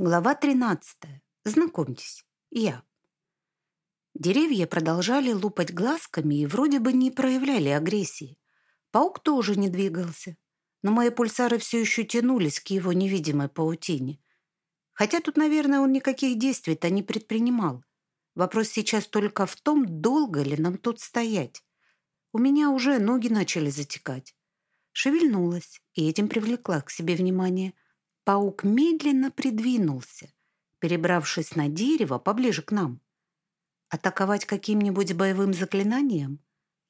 Глава 13. Знакомьтесь, я. Деревья продолжали лупать глазками и вроде бы не проявляли агрессии. Паук тоже не двигался, но мои пульсары все еще тянулись к его невидимой паутине. Хотя тут, наверное, он никаких действий-то не предпринимал. Вопрос сейчас только в том, долго ли нам тут стоять. У меня уже ноги начали затекать. Шевельнулась и этим привлекла к себе внимание – Паук медленно придвинулся, перебравшись на дерево поближе к нам. Атаковать каким-нибудь боевым заклинанием?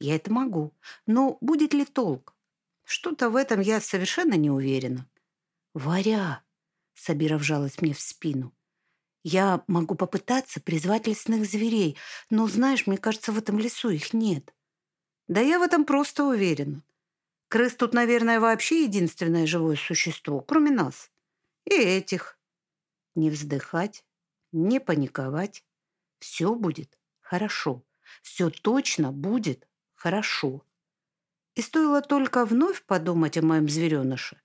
Я это могу. Но будет ли толк? Что-то в этом я совершенно не уверена. «Варя!» — Сабира вжалась мне в спину. «Я могу попытаться призвать лесных зверей, но, знаешь, мне кажется, в этом лесу их нет». «Да я в этом просто уверена. Крыс тут, наверное, вообще единственное живое существо, кроме нас. И этих. Не вздыхать, не паниковать. Все будет хорошо. Все точно будет хорошо. И стоило только вновь подумать о моем звереныше,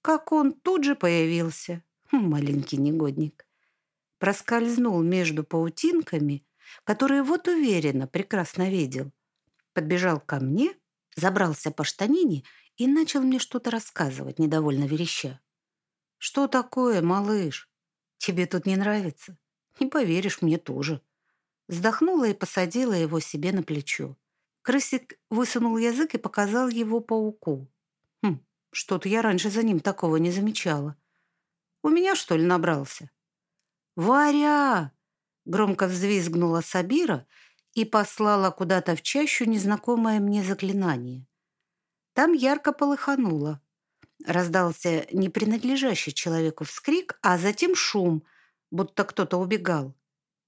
как он тут же появился, хм, маленький негодник. Проскользнул между паутинками, которые вот уверенно прекрасно видел. Подбежал ко мне, забрался по штанине и начал мне что-то рассказывать, недовольно вереща. «Что такое, малыш? Тебе тут не нравится? Не поверишь, мне тоже». Вздохнула и посадила его себе на плечо. Крысик высунул язык и показал его пауку. Хм, что-то я раньше за ним такого не замечала. У меня, что ли, набрался? «Варя!» — громко взвизгнула Сабира и послала куда-то в чащу незнакомое мне заклинание. Там ярко полыхануло. Раздался не принадлежащий человеку вскрик, а затем шум, будто кто-то убегал.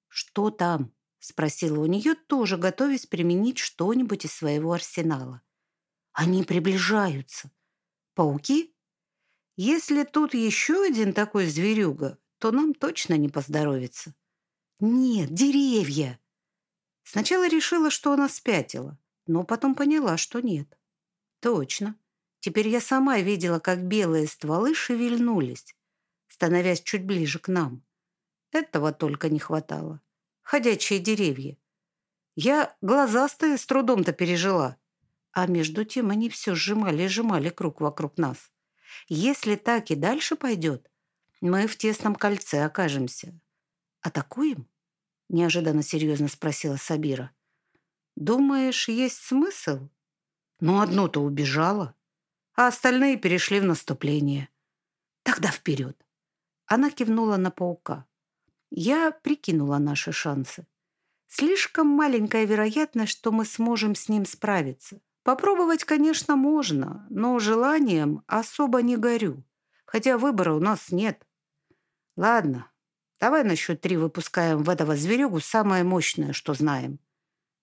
«Что там?» — спросила у нее, тоже готовясь применить что-нибудь из своего арсенала. «Они приближаются. Пауки? Если тут еще один такой зверюга, то нам точно не поздоровится». «Нет, деревья!» Сначала решила, что она спятила, но потом поняла, что нет. «Точно. Теперь я сама видела, как белые стволы шевельнулись, становясь чуть ближе к нам. Этого только не хватало. Ходячие деревья. Я глазастые с трудом-то пережила. А между тем они все сжимали и сжимали круг вокруг нас. Если так и дальше пойдет, мы в тесном кольце окажемся. «Атакуем?» — неожиданно серьезно спросила Сабира. «Думаешь, есть смысл?» «Ну, одно-то убежало» а остальные перешли в наступление. Тогда вперед. Она кивнула на паука. Я прикинула наши шансы. Слишком маленькая вероятность, что мы сможем с ним справиться. Попробовать, конечно, можно, но желанием особо не горю. Хотя выбора у нас нет. Ладно, давай на счет три выпускаем в этого зверюгу самое мощное, что знаем.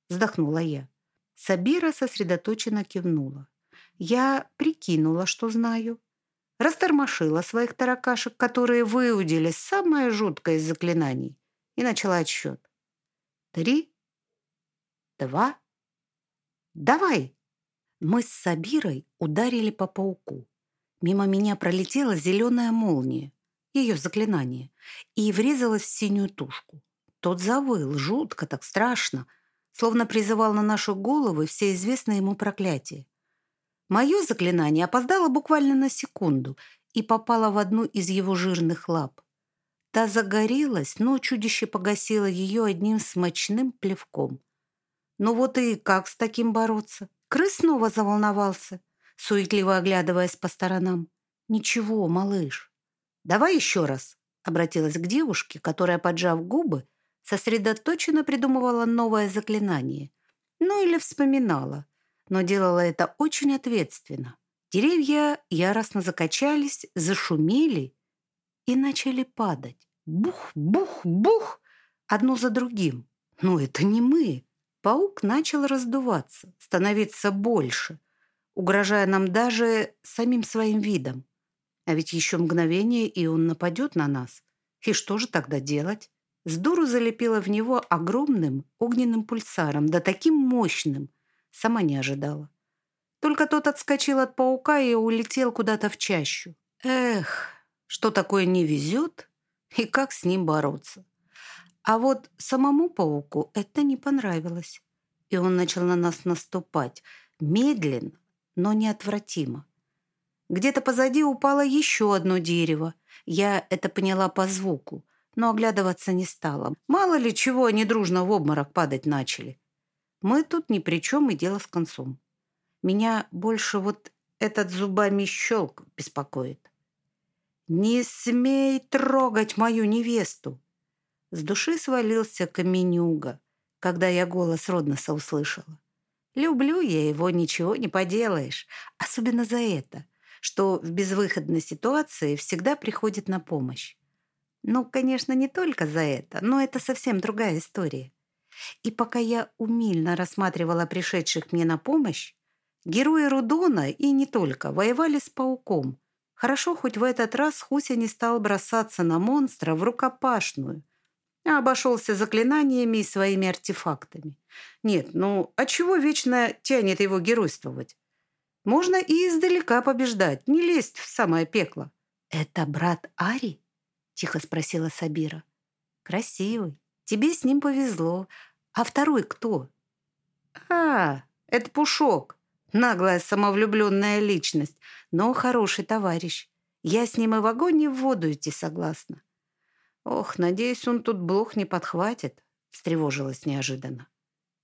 Вздохнула я. Сабира сосредоточенно кивнула. Я прикинула, что знаю. Растормошила своих таракашек, которые выудили самое жуткое из заклинаний, и начала отсчет. Три, два, давай! Мы с Сабирой ударили по пауку. Мимо меня пролетела зеленая молния, ее заклинание, и врезалась в синюю тушку. Тот завыл, жутко, так страшно, словно призывал на нашу головы все известные ему проклятия. Мое заклинание опоздало буквально на секунду и попало в одну из его жирных лап. Та загорелась, но чудище погасило ее одним смачным плевком. Ну вот и как с таким бороться? Крыс снова заволновался, суетливо оглядываясь по сторонам. «Ничего, малыш. Давай еще раз», — обратилась к девушке, которая, поджав губы, сосредоточенно придумывала новое заклинание. Ну или вспоминала — но делала это очень ответственно. Деревья яростно закачались, зашумели и начали падать. Бух, бух, бух, одно за другим. Но это не мы. Паук начал раздуваться, становиться больше, угрожая нам даже самим своим видом. А ведь еще мгновение, и он нападет на нас. И что же тогда делать? С дуру залепила в него огромным огненным пульсаром, да таким мощным, Сама не ожидала. Только тот отскочил от паука и улетел куда-то в чащу. Эх, что такое не везет, и как с ним бороться. А вот самому пауку это не понравилось. И он начал на нас наступать. Медленно, но неотвратимо. Где-то позади упало еще одно дерево. Я это поняла по звуку, но оглядываться не стала. Мало ли чего они дружно в обморок падать начали. Мы тут ни при чем и дело с концом. Меня больше вот этот зубами щелк беспокоит. «Не смей трогать мою невесту!» С души свалился каменюга, когда я голос Родноса услышала. Люблю я его, ничего не поделаешь. Особенно за это, что в безвыходной ситуации всегда приходит на помощь. Ну, конечно, не только за это, но это совсем другая история. И пока я умильно рассматривала пришедших мне на помощь, герои Рудона и не только воевали с пауком. Хорошо, хоть в этот раз Хуся не стал бросаться на монстра в рукопашную – а обошелся заклинаниями и своими артефактами. Нет, ну, а чего вечно тянет его геройствовать? Можно и издалека побеждать, не лезть в самое пекло. «Это брат Ари?» – тихо спросила Сабира. «Красивый. Тебе с ним повезло. А второй кто?» «А, это Пушок. Наглая самовлюбленная личность, но хороший товарищ. Я с ним и в огонь и в воду идти согласна. «Ох, надеюсь, он тут блох не подхватит», — встревожилась неожиданно.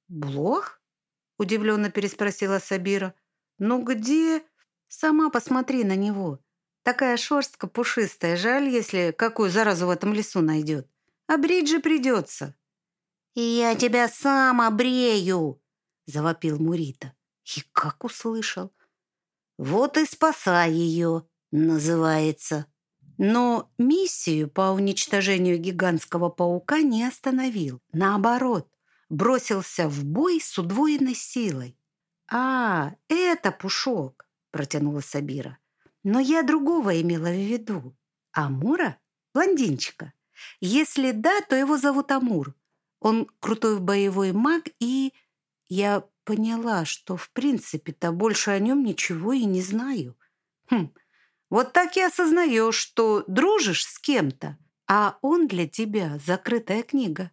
«Блох?» — удивленно переспросила Сабира. «Ну где?» «Сама посмотри на него. Такая шерстка пушистая. Жаль, если какую заразу в этом лесу найдет. Обрить же придется». «И я тебя сам обрею!» — завопил Мурита. И как услышал. «Вот и спасай ее!» — называется. Но миссию по уничтожению гигантского паука не остановил. Наоборот, бросился в бой с удвоенной силой. «А, это Пушок!» – протянула Сабира. «Но я другого имела в виду. Амура? Блондинчика. Если да, то его зовут Амур. Он крутой боевой маг, и я поняла, что в принципе-то больше о нем ничего и не знаю. Хм, вот так и осознаешь, что дружишь с кем-то, а он для тебя закрытая книга.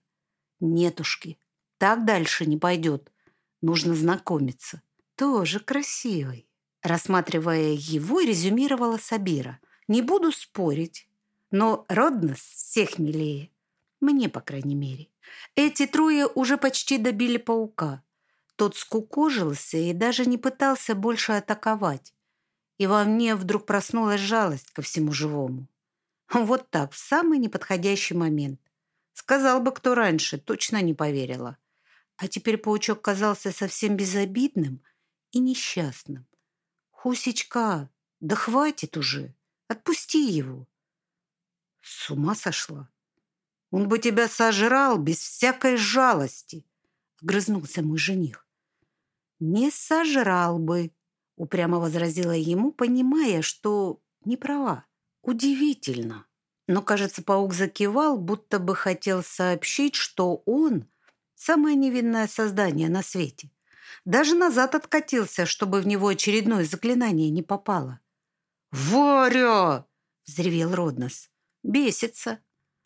Нетушки, так дальше не пойдет. Нужно знакомиться. Тоже красивый. Рассматривая его, резюмировала Сабира. Не буду спорить, но родность всех милее. Мне, по крайней мере. Эти трое уже почти добили паука. Тот скукожился и даже не пытался больше атаковать и во мне вдруг проснулась жалость ко всему живому. Вот так, в самый неподходящий момент. Сказал бы кто раньше, точно не поверила. А теперь паучок казался совсем безобидным и несчастным. «Хусечка, да хватит уже! Отпусти его!» С ума сошла. Он бы тебя сожрал без всякой жалости, огрызнулся мой жених. Не сожрал бы, упрямо возразила ему, понимая, что не права. Удивительно. Но, кажется, паук закивал, будто бы хотел сообщить, что он – самое невинное создание на свете. Даже назад откатился, чтобы в него очередное заклинание не попало. «Варя!» – взревел Роднос. «Бесится».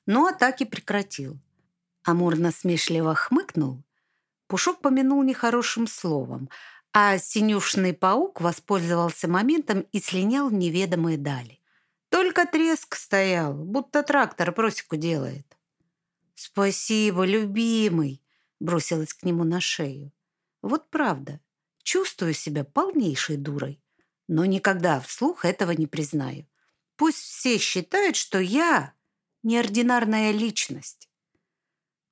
Но атаки прекратил. Амур насмешливо хмыкнул. Пушок помянул нехорошим словом – а синюшный паук воспользовался моментом и слинял в неведомые дали. Только треск стоял, будто трактор просеку делает. «Спасибо, любимый!» — бросилась к нему на шею. «Вот правда, чувствую себя полнейшей дурой, но никогда вслух этого не признаю. Пусть все считают, что я неординарная личность.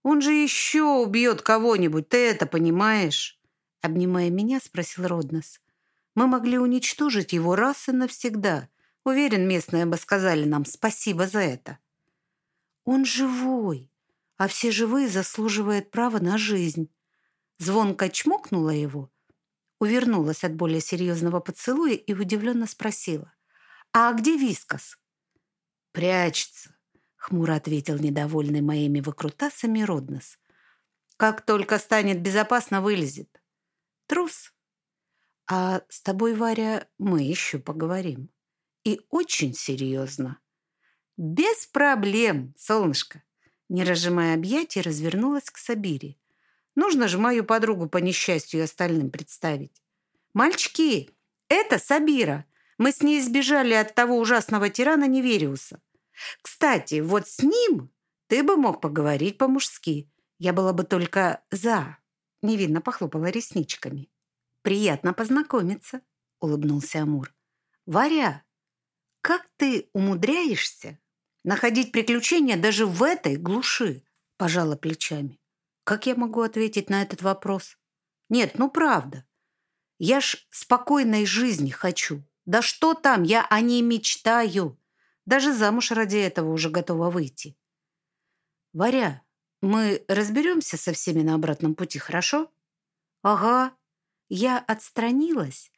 Он же еще убьет кого-нибудь, ты это понимаешь?» Обнимая меня, спросил Роднос. Мы могли уничтожить его раз и навсегда. Уверен, местные бы сказали нам спасибо за это. Он живой, а все живые заслуживают права на жизнь. Звонко чмокнула его, увернулась от более серьезного поцелуя и удивленно спросила. «А где Вискас?» «Прячется», — хмуро ответил недовольный моими выкрутасами Роднос. «Как только станет безопасно, вылезет. Трус. А с тобой, Варя, мы еще поговорим. И очень серьезно. «Без проблем, солнышко!» Не разжимая объятий, развернулась к Сабире. «Нужно же мою подругу по несчастью и остальным представить. Мальчики, это Сабира. Мы с ней сбежали от того ужасного тирана Невериуса. Кстати, вот с ним ты бы мог поговорить по-мужски. Я была бы только «за». Невинно похлопала ресничками. «Приятно познакомиться», — улыбнулся Амур. «Варя, как ты умудряешься находить приключения даже в этой глуши?» Пожала плечами. «Как я могу ответить на этот вопрос?» «Нет, ну правда. Я ж спокойной жизни хочу. Да что там, я о ней мечтаю. Даже замуж ради этого уже готова выйти. Варя, мы разберемся со всеми на обратном пути, хорошо? Ага. Я отстранилась,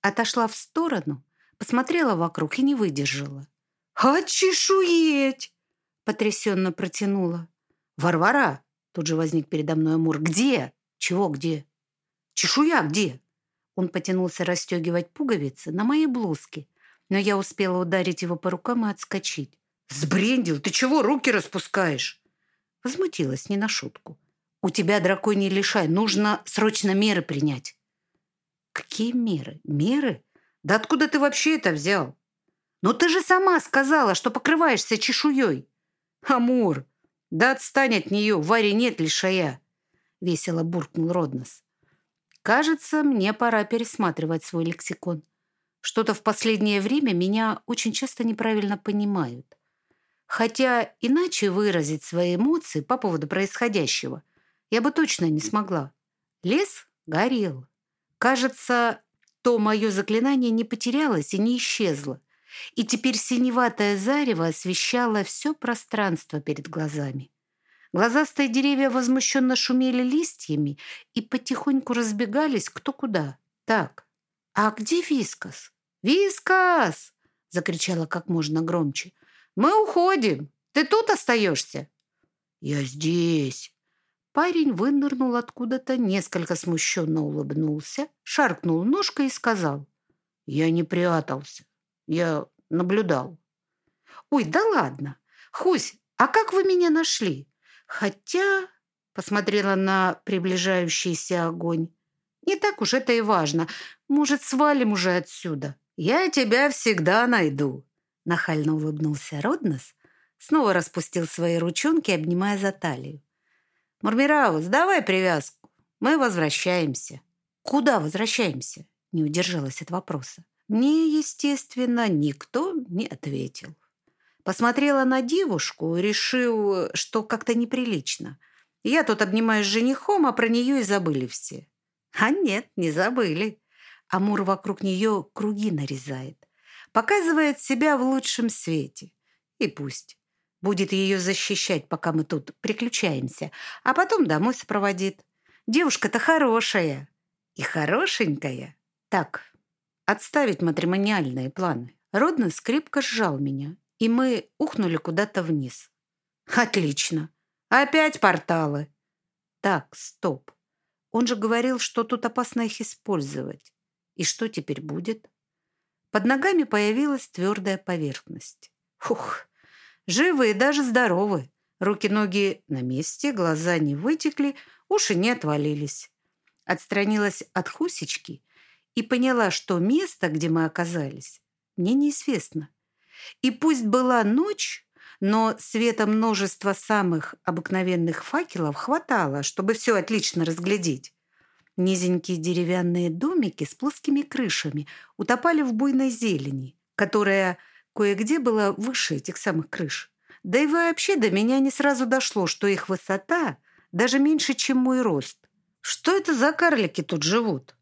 отошла в сторону, посмотрела вокруг и не выдержала. «Очешуеть!» — потрясенно протянула. «Варвара!» — тут же возник передо мной Амур. «Где? Чего где? Чешуя где?» Он потянулся расстегивать пуговицы на моей блузке, но я успела ударить его по рукам и отскочить. «Сбрендил! Ты чего руки распускаешь?» Возмутилась не на шутку. «У тебя, драконий лишай, нужно срочно меры принять». «Какие меры? Меры? Да откуда ты вообще это взял?» «Но ты же сама сказала, что покрываешься чешуей». «Амур, да отстань от нее, Варе нет лишая!» Весело буркнул Роднос. Кажется, мне пора пересматривать свой лексикон. Что-то в последнее время меня очень часто неправильно понимают. Хотя иначе выразить свои эмоции по поводу происходящего я бы точно не смогла. Лес горел. Кажется, то мое заклинание не потерялось и не исчезло. И теперь синеватое зарево освещало все пространство перед глазами. Глазастые деревья возмущенно шумели листьями и потихоньку разбегались кто куда. Так, а где Вискас? Вискас! Закричала как можно громче. Мы уходим. Ты тут остаешься? Я здесь. Парень вынырнул откуда-то, несколько смущенно улыбнулся, шаркнул ножкой и сказал. Я не прятался. Я наблюдал. Ой, да ладно. Хусь, а как вы меня нашли? Хотя, посмотрела на приближающийся огонь, не так уж это и важно. Может, свалим уже отсюда? Я тебя всегда найду. Нахально улыбнулся Роднос, снова распустил свои ручонки, обнимая за талию. Мурмираус, давай привязку. Мы возвращаемся. Куда возвращаемся? Не удержалась от вопроса. Мне, естественно, никто не ответил. Посмотрела на девушку, решив, что как-то неприлично. Я тут обнимаюсь с женихом, а про нее и забыли все. А нет, не забыли. Амур вокруг нее круги нарезает. Показывает себя в лучшем свете. И пусть. Будет ее защищать, пока мы тут приключаемся. А потом домой сопроводит. Девушка-то хорошая. И хорошенькая. Так, отставить матримониальные планы. Родный скрипка сжал меня и мы ухнули куда-то вниз. Отлично. Опять порталы. Так, стоп. Он же говорил, что тут опасно их использовать. И что теперь будет? Под ногами появилась твердая поверхность. Фух, живы и даже здоровы. Руки-ноги на месте, глаза не вытекли, уши не отвалились. Отстранилась от хусечки и поняла, что место, где мы оказались, мне неизвестно. И пусть была ночь, но света множества самых обыкновенных факелов хватало, чтобы все отлично разглядеть. Низенькие деревянные домики с плоскими крышами утопали в буйной зелени, которая кое-где была выше этих самых крыш. Да и вообще до меня не сразу дошло, что их высота даже меньше, чем мой рост. Что это за карлики тут живут?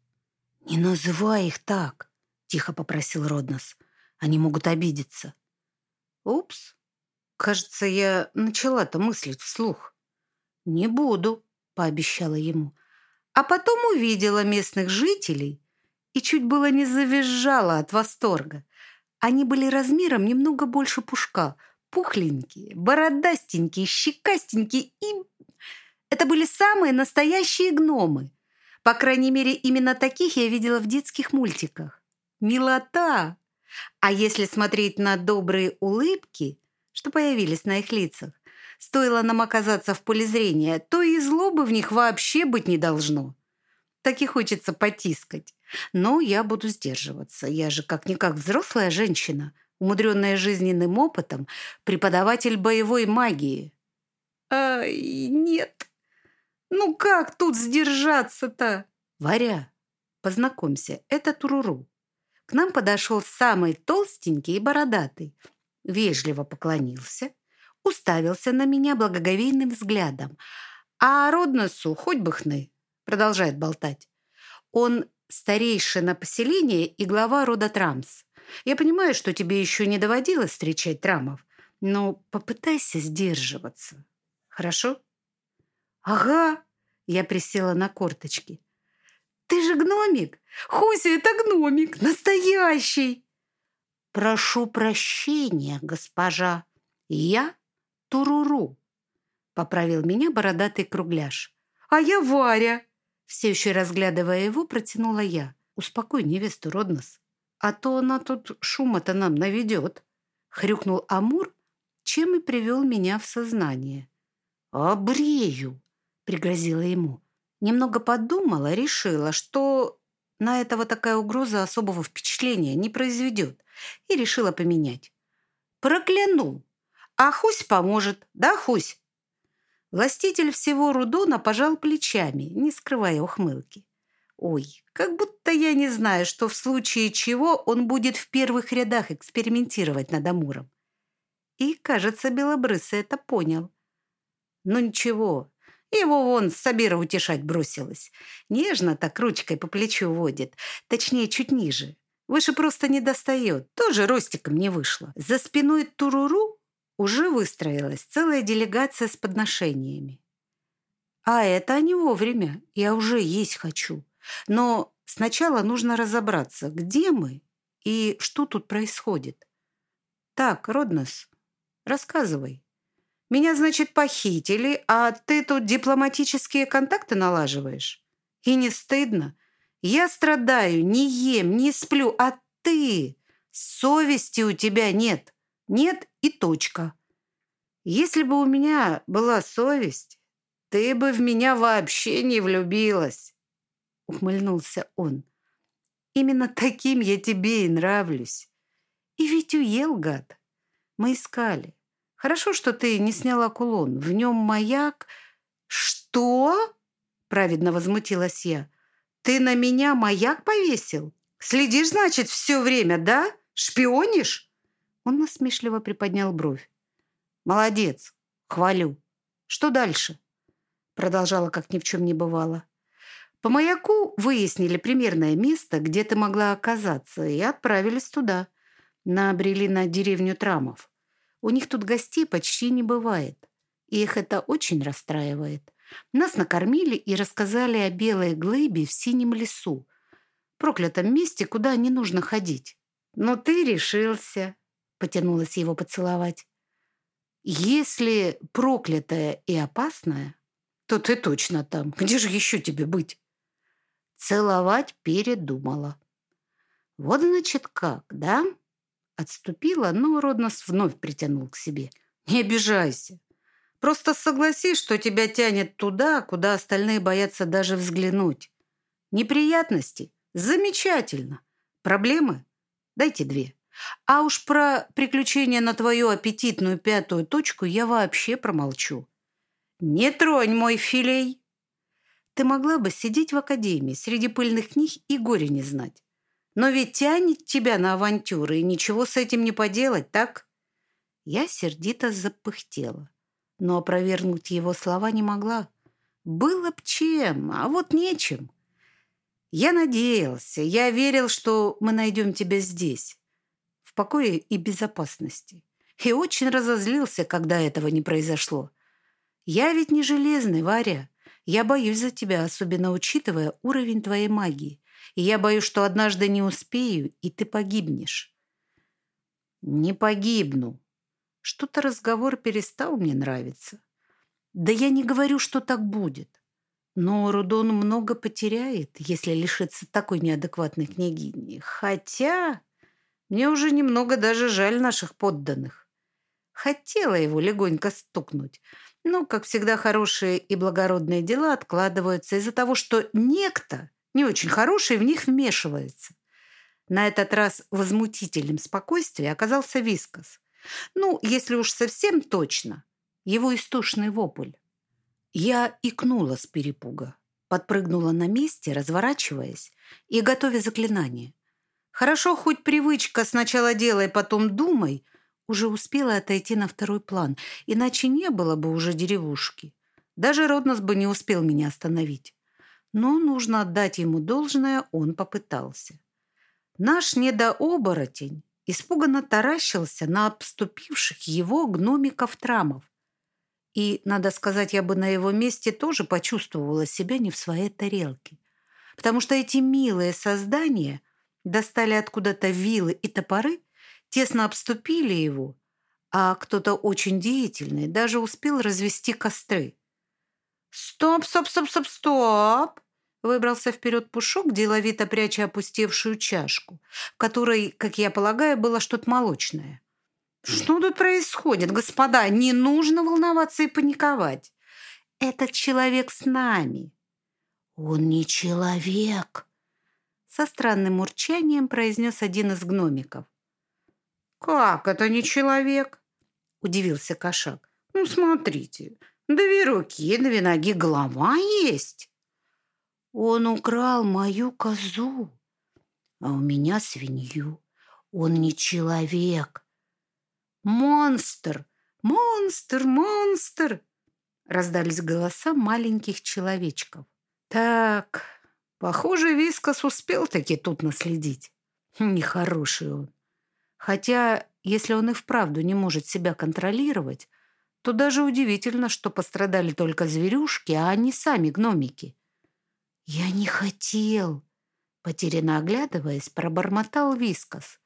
«Не называй их так», — тихо попросил Роднос. Они могут обидеться. Упс. Кажется, я начала-то мыслить вслух. Не буду, пообещала ему. А потом увидела местных жителей и чуть было не завизжала от восторга. Они были размером немного больше пушка, пухленькие, бородастенькие, щекастенькие и... Это были самые настоящие гномы. По крайней мере, именно таких я видела в детских мультиках. Милота! А если смотреть на добрые улыбки, что появились на их лицах. Стоило нам оказаться в поле зрения, то и злобы в них вообще быть не должно. Так и хочется потискать. Но я буду сдерживаться. Я же как-никак взрослая женщина, умудренная жизненным опытом, преподаватель боевой магии. Ай, нет. Ну как тут сдержаться-то? Варя, познакомься, это Туруру. К нам подошел самый толстенький и бородатый. Вежливо поклонился, уставился на меня благоговейным взглядом. А Родносу хоть бы хны, продолжает болтать. Он старейшина поселения и глава рода Трамс. Я понимаю, что тебе еще не доводилось встречать Трамов, но попытайся сдерживаться. Хорошо? Ага. Я присела на корточки. Ты же гномик. Хуся, это гномик. Настоящий. Прошу прощения, госпожа. Я Туруру. Поправил меня бородатый кругляш. А я Варя. Все еще разглядывая его, протянула я. «Успокой невесту, Роднос, а то она тут шума-то нам наведет», — хрюкнул Амур, чем и привел меня в сознание. «Обрею!» — пригрозила ему. Немного подумала, решила, что на этого такая угроза особого впечатления не произведет, и решила поменять. «Прокляну! А Хусь поможет, да, Хусь?» Властитель всего Рудона пожал плечами, не скрывая ухмылки. Ой, как будто я не знаю, что в случае чего он будет в первых рядах экспериментировать над Амуром. И, кажется, Белобрысый это понял. Но ничего, его вон Сабира утешать бросилась. Нежно так ручкой по плечу водит, точнее, чуть ниже. Выше просто не достает, тоже ростиком не вышло. За спиной Туруру уже выстроилась целая делегация с подношениями. А это они вовремя. Я уже есть хочу. Но сначала нужно разобраться, где мы и что тут происходит. Так, Роднос, рассказывай. Меня, значит, похитили, а ты тут дипломатические контакты налаживаешь? И не стыдно? Я страдаю, не ем, не сплю, а ты... Совести у тебя нет. Нет и точка. Если бы у меня была совесть, ты бы в меня вообще не влюбилась, ухмыльнулся он. Именно таким я тебе и нравлюсь. И ведь уел, гад. Мы искали. Хорошо, что ты не сняла кулон. В нем маяк... Что? Праведно возмутилась я. Ты на меня маяк повесил? Следишь, значит, все время, да? Шпионишь? Он насмешливо приподнял бровь. «Молодец! Хвалю! Что дальше?» Продолжала, как ни в чем не бывало. По маяку выяснили примерное место, где ты могла оказаться, и отправились туда. Набрели на деревню Трамов. У них тут гостей почти не бывает. И их это очень расстраивает. Нас накормили и рассказали о белой глыбе в синем лесу. Проклятом месте, куда не нужно ходить. Но ты решился, потянулась его поцеловать. Если проклятая и опасная, то ты точно там. Где же еще тебе быть? Целовать передумала. Вот значит как, да? Отступила, но Роднос вновь притянул к себе. Не обижайся. Просто согласись, что тебя тянет туда, куда остальные боятся даже взглянуть. Неприятности? Замечательно. Проблемы? Дайте две. А уж про приключения на твою аппетитную пятую точку я вообще промолчу. Не тронь мой филей. Ты могла бы сидеть в академии среди пыльных книг и горе не знать. Но ведь тянет тебя на авантюры, и ничего с этим не поделать, так? Я сердито запыхтела, но опровергнуть его слова не могла. Было б чем, а вот нечем. Я надеялся, я верил, что мы найдем тебя здесь покое и безопасности. И очень разозлился, когда этого не произошло. Я ведь не железный, Варя. Я боюсь за тебя, особенно учитывая уровень твоей магии. И я боюсь, что однажды не успею, и ты погибнешь. Не погибну. Что-то разговор перестал мне нравиться. Да я не говорю, что так будет. Но Рудон много потеряет, если лишится такой неадекватной княгини. Хотя... Мне уже немного даже жаль наших подданных. Хотела его легонько стукнуть. Но, как всегда, хорошие и благородные дела откладываются из-за того, что некто, не очень хороший, в них вмешивается. На этот раз возмутителем спокойствия оказался Вискас. Ну, если уж совсем точно, его истошный вопль. Я икнула с перепуга, подпрыгнула на месте, разворачиваясь и готовя заклинание. Хорошо, хоть привычка «сначала делай, потом думай» уже успела отойти на второй план, иначе не было бы уже деревушки. Даже Роднос бы не успел меня остановить. Но нужно отдать ему должное, он попытался. Наш недооборотень испуганно таращился на обступивших его гномиков-трамов. И, надо сказать, я бы на его месте тоже почувствовала себя не в своей тарелке. Потому что эти милые создания достали откуда-то вилы и топоры, тесно обступили его, а кто-то очень деятельный даже успел развести костры. «Стоп, стоп, стоп, стоп, стоп!» Выбрался вперед Пушок, деловито пряча опустевшую чашку, в которой, как я полагаю, было что-то молочное. «Что тут происходит, господа? Не нужно волноваться и паниковать. Этот человек с нами». «Он не человек», — со странным урчанием произнес один из гномиков. «Как это не человек?» — удивился кошак. «Ну, смотрите, две руки, две ноги, голова есть». «Он украл мою козу, а у меня свинью. Он не человек». «Монстр! Монстр! Монстр!» Раздались голоса маленьких человечков. «Так, похоже, Вискас успел таки тут наследить. Нехороший он. Хотя, если он и вправду не может себя контролировать, то даже удивительно, что пострадали только зверюшки, а не сами гномики. «Я не хотел», — потерянно оглядываясь, пробормотал Вискас.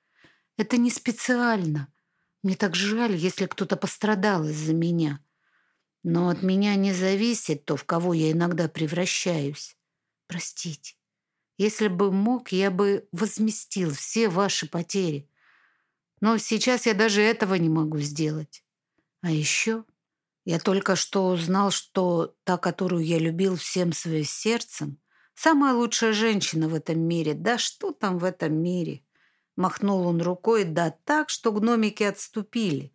«Это не специально. Мне так жаль, если кто-то пострадал из-за меня. Но от меня не зависит то, в кого я иногда превращаюсь. Простите. Если бы мог, я бы возместил все ваши потери. Но сейчас я даже этого не могу сделать. А еще я только что узнал, что та, которую я любил всем своим сердцем, самая лучшая женщина в этом мире. Да что там в этом мире? Махнул он рукой, да так, что гномики отступили,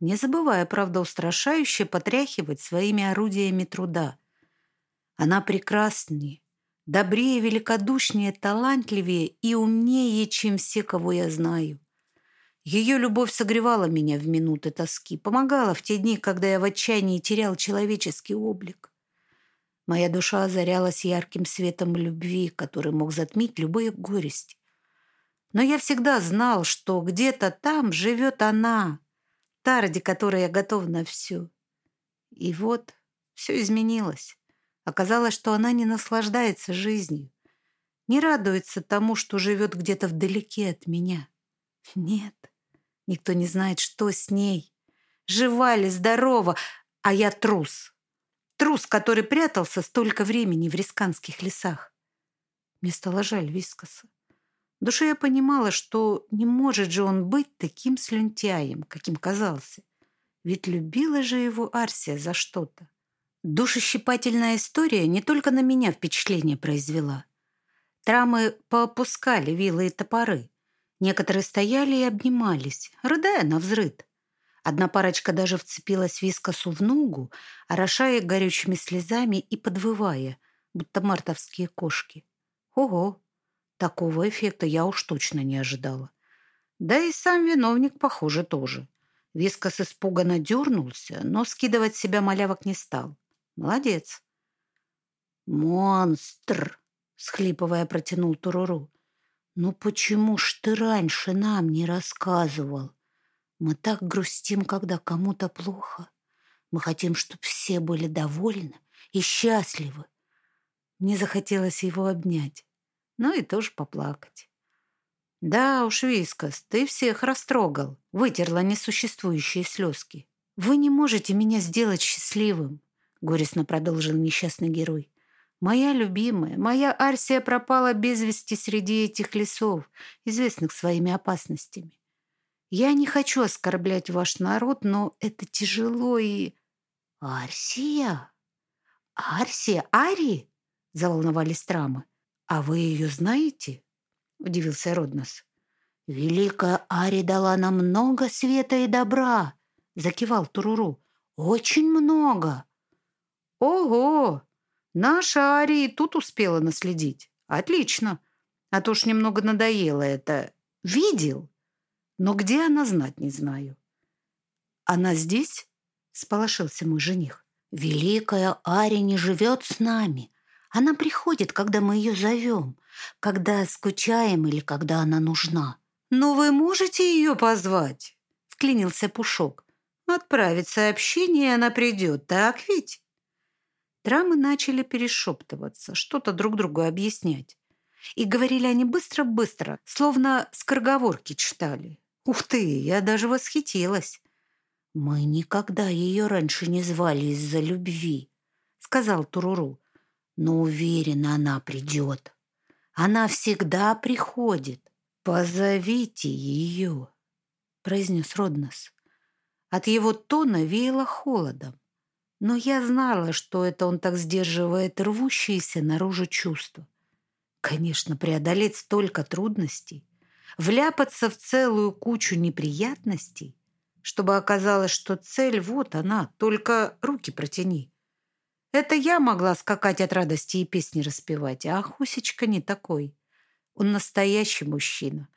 не забывая, правда, устрашающе потряхивать своими орудиями труда. Она прекраснее, добрее, великодушнее, талантливее и умнее, чем все, кого я знаю. Ее любовь согревала меня в минуты тоски, помогала в те дни, когда я в отчаянии терял человеческий облик. Моя душа озарялась ярким светом любви, который мог затмить любые горести. Но я всегда знал, что где-то там живет она, та, ради которой я готов на все. И вот все изменилось. Оказалось, что она не наслаждается жизнью, не радуется тому, что живет где-то вдалеке от меня. Нет, никто не знает, что с ней. Жива ли, здорова, а я трус. Трус, который прятался столько времени в рисканских лесах. Мне стало жаль Вискоса. В душе я понимала, что не может же он быть таким слюнтяем, каким казался. Ведь любила же его Арсия за что-то. Душещипательная история не только на меня впечатление произвела. Трамы поопускали вилы и топоры. Некоторые стояли и обнимались, рыдая на взрыд. Одна парочка даже вцепилась вискосу в ногу, орошая горючими слезами и подвывая, будто мартовские кошки. Ого! Такого эффекта я уж точно не ожидала. Да и сам виновник, похоже, тоже. Вискас испуганно дернулся, но скидывать себя малявок не стал. Молодец. «Монстр!» — схлипывая, протянул Туруру. «Ну почему ж ты раньше нам не рассказывал? Мы так грустим, когда кому-то плохо. Мы хотим, чтобы все были довольны и счастливы». Мне захотелось его обнять ну и тоже поплакать. «Да уж, Вискас, ты всех растрогал», — вытерла несуществующие слезки. «Вы не можете меня сделать счастливым», — горестно продолжил несчастный герой. «Моя любимая, моя Арсия пропала без вести среди этих лесов, известных своими опасностями. Я не хочу оскорблять ваш народ, но это тяжело и... Арсия? Арсия? Ари? Заволновались Трамы. А вы ее знаете? Удивился Роднос. Великая Ари дала нам много света и добра, закивал Туруру. Очень много. Ого! Наша Ари тут успела наследить. Отлично. А то ж немного надоело это. Видел? Но где она знать не знаю. Она здесь? Сполошился мой жених. Великая Ари не живет с нами. Она приходит, когда мы ее зовем, когда скучаем или когда она нужна. Но вы можете ее позвать? Вклинился Пушок. Отправить сообщение, она придет, так ведь? Трамы начали перешептываться, что-то друг другу объяснять. И говорили они быстро-быстро, словно скороговорки читали. Ух ты, я даже восхитилась. «Мы никогда ее раньше не звали из-за любви», — сказал Туруру. «Но уверена, она придет. Она всегда приходит. Позовите ее», — произнес Роднос. От его тона веяло холодом. Но я знала, что это он так сдерживает рвущиеся наружу чувства. Конечно, преодолеть столько трудностей, вляпаться в целую кучу неприятностей, чтобы оказалось, что цель вот она, только руки протяни. Это я могла скакать от радости и песни распевать, а Хусечка не такой. Он настоящий мужчина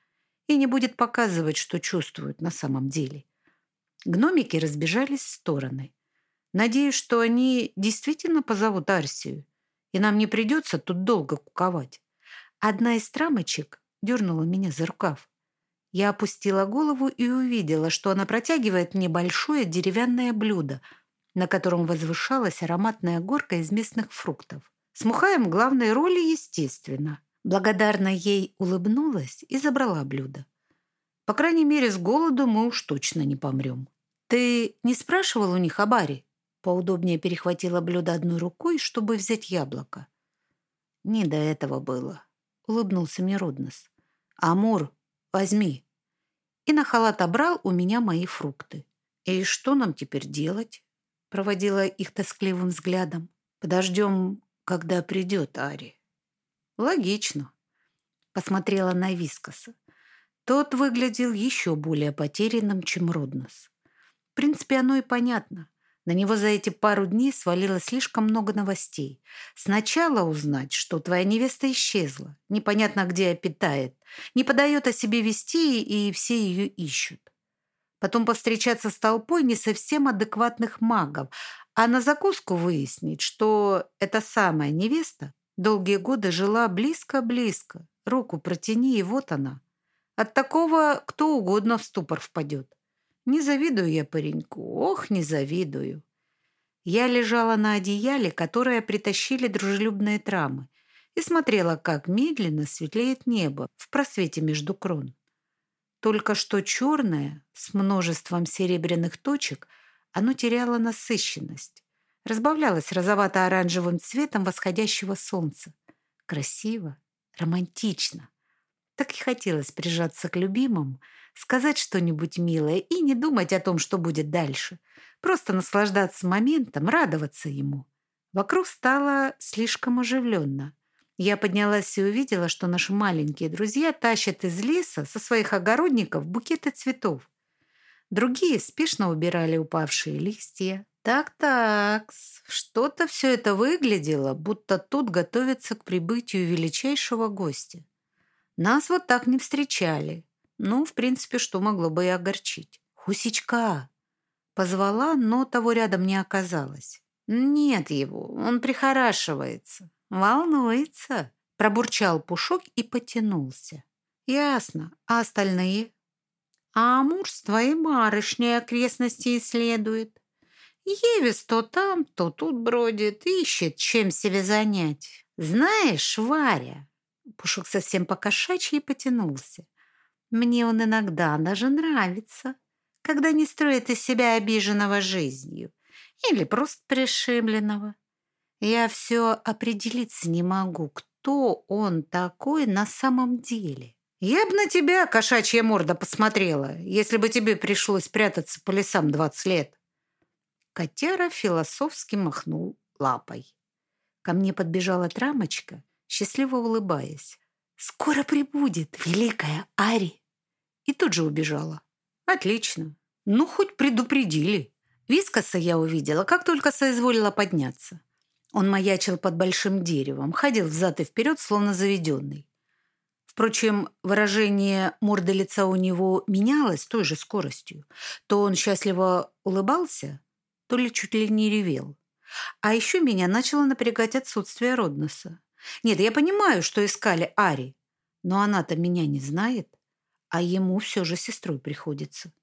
и не будет показывать, что чувствует на самом деле. Гномики разбежались в стороны. Надеюсь, что они действительно позовут Арсию, и нам не придется тут долго куковать. Одна из трамочек дернула меня за рукав. Я опустила голову и увидела, что она протягивает мне большое деревянное блюдо, на котором возвышалась ароматная горка из местных фруктов. С Мухаем главной роли, естественно. Благодарно ей улыбнулась и забрала блюдо. По крайней мере, с голоду мы уж точно не помрем. «Ты не спрашивал у них о баре?» Поудобнее перехватила блюдо одной рукой, чтобы взять яблоко. Не до этого было улыбнулся мне Роднос. «Амур, возьми». И на халат обрал у меня мои фрукты. «И что нам теперь делать?» Проводила их тоскливым взглядом. «Подождем, когда придет Ари». «Логично». Посмотрела на Вискоса. Тот выглядел еще более потерянным, чем Роднос. В принципе, оно и понятно. На него за эти пару дней свалилось слишком много новостей. Сначала узнать, что твоя невеста исчезла, непонятно где обитает, не подает о себе вести, и все ее ищут. Потом повстречаться с толпой не совсем адекватных магов, а на закуску выяснить, что эта самая невеста долгие годы жила близко-близко. Руку протяни, и вот она. От такого кто угодно в ступор впадет. Не завидую я пареньку, ох, не завидую. Я лежала на одеяле, которое притащили дружелюбные трамы, и смотрела, как медленно светлеет небо в просвете между крон. Только что черное, с множеством серебряных точек, оно теряло насыщенность, разбавлялось розовато-оранжевым цветом восходящего солнца. Красиво, романтично. Так и хотелось прижаться к любимому, сказать что-нибудь милое и не думать о том, что будет дальше. Просто наслаждаться моментом, радоваться ему. Вокруг стало слишком оживленно. Я поднялась и увидела, что наши маленькие друзья тащат из леса со своих огородников букеты цветов. Другие спешно убирали упавшие листья. Так-так, что-то все это выглядело, будто тут готовится к прибытию величайшего гостя. Нас вот так не встречали. Ну, в принципе, что могло бы и огорчить. «Хусечка!» Позвала, но того рядом не оказалось. «Нет его, он прихорашивается. Волнуется!» Пробурчал Пушок и потянулся. «Ясно. А остальные?» «А Амур с твоей барышней окрестности исследует. Евис то там, то тут бродит, ищет, чем себе занять. Знаешь, Варя...» Пушок совсем покошачьи потянулся. Мне он иногда даже нравится, когда не строит из себя обиженного жизнью или просто пришибленного. Я все определиться не могу, кто он такой на самом деле. Я бы на тебя, кошачья морда, посмотрела, если бы тебе пришлось прятаться по лесам двадцать лет. Котяра философски махнул лапой. Ко мне подбежала трамочка, счастливо улыбаясь. «Скоро прибудет, великая Ари!» И тут же убежала. «Отлично. Ну, хоть предупредили». Вискоса я увидела, как только соизволила подняться. Он маячил под большим деревом, ходил взад и вперед, словно заведенный. Впрочем, выражение морды лица у него менялось той же скоростью. То он счастливо улыбался, то ли чуть ли не ревел. А еще меня начало напрягать отсутствие Родноса. Нет, я понимаю, что искали Ари, но она-то меня не знает, а ему все же сестрой приходится.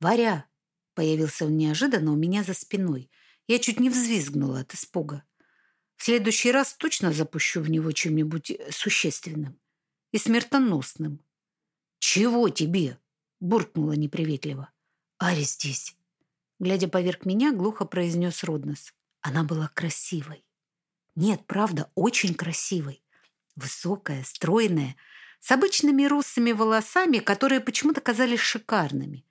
«Варя!» — появился он неожиданно у меня за спиной. Я чуть не взвизгнула от испуга. В следующий раз точно запущу в него чем-нибудь существенным и смертоносным. «Чего тебе?» — буркнула неприветливо. «Ари здесь!» Глядя поверх меня, глухо произнес Роднос. Она была красивой. Нет, правда, очень красивой. Высокая, стройная, с обычными русыми волосами, которые почему-то казались шикарными.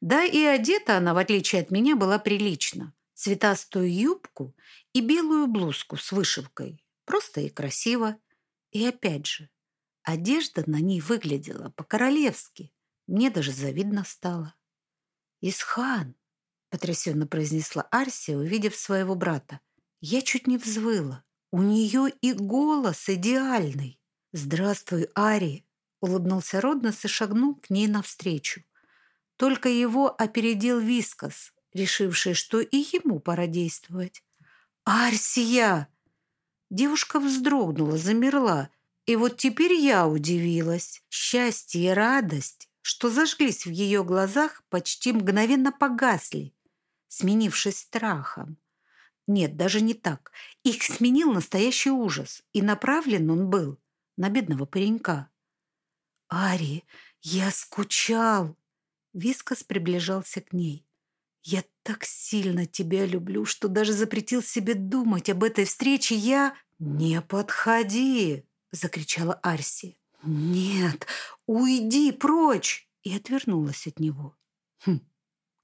Да и одета она, в отличие от меня, была прилично. Цветастую юбку и белую блузку с вышивкой. Просто и красиво. И опять же, одежда на ней выглядела по-королевски. Мне даже завидно стало. «Исхан!» — потрясенно произнесла Арсия, увидев своего брата. Я чуть не взвыла. У нее и голос идеальный. «Здравствуй, Ари!» — улыбнулся Роднос и шагнул к ней навстречу. Только его опередил Вискас, решивший, что и ему пора действовать. «Арсия!» Девушка вздрогнула, замерла. И вот теперь я удивилась. Счастье и радость, что зажглись в ее глазах, почти мгновенно погасли, сменившись страхом. Нет, даже не так. Их сменил настоящий ужас, и направлен он был на бедного паренька. «Ари, я скучал!» Вискас приближался к ней. «Я так сильно тебя люблю, что даже запретил себе думать об этой встрече. Я...» «Не подходи!» — закричала Арси. «Нет, уйди прочь!» и отвернулась от него. Хм,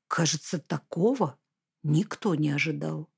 кажется, такого никто не ожидал.